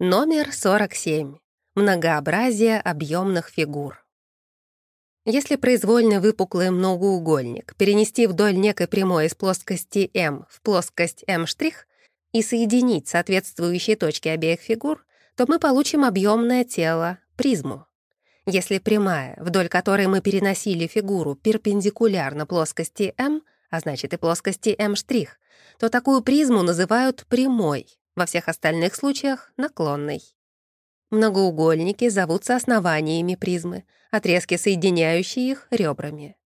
Номер 47. Многообразие объемных фигур. Если произвольно выпуклый многоугольник перенести вдоль некой прямой из плоскости M в плоскость M' и соединить соответствующие точки обеих фигур, то мы получим объемное тело, призму. Если прямая, вдоль которой мы переносили фигуру перпендикулярно плоскости M, а значит и плоскости M', то такую призму называют прямой, во всех остальных случаях — наклонной. Многоугольники зовутся основаниями призмы, отрезки, соединяющие их, — ребрами.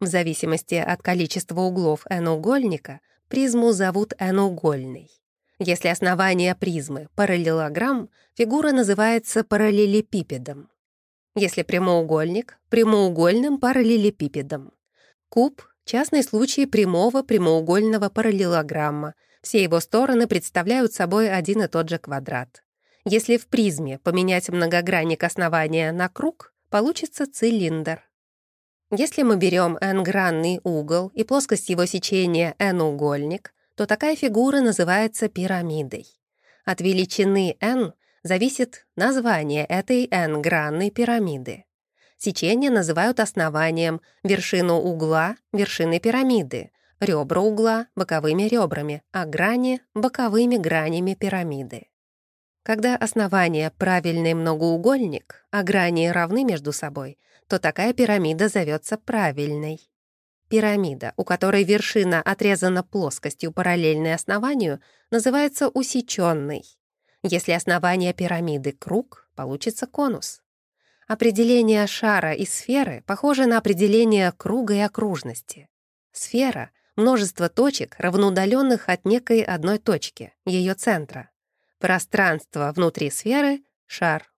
В зависимости от количества углов n-угольника призму зовут n-угольной. Если основание призмы — параллелограмм, фигура называется параллелепипедом. Если прямоугольник — прямоугольным параллелепипедом. Куб — частный случай прямого прямоугольного параллелограмма — все его стороны представляют собой один и тот же квадрат. Если в призме поменять многогранник основания на круг, получится цилиндр. Если мы берем n-гранный угол и плоскость его сечения n-угольник, то такая фигура называется пирамидой. От величины n зависит название этой n-гранной пирамиды. Сечение называют основанием, вершину угла — вершиной пирамиды, ребра угла — боковыми ребрами, а грани — боковыми гранями пирамиды. Когда основание — правильный многоугольник, а грани равны между собой, то такая пирамида зовется правильной. Пирамида, у которой вершина отрезана плоскостью, параллельной основанию, называется усеченной. Если основание пирамиды — круг, получится конус. Определение шара и сферы похоже на определение круга и окружности. Сфера множество точек, равноудаленных от некой одной точки, ее центра. Пространство внутри сферы — шар.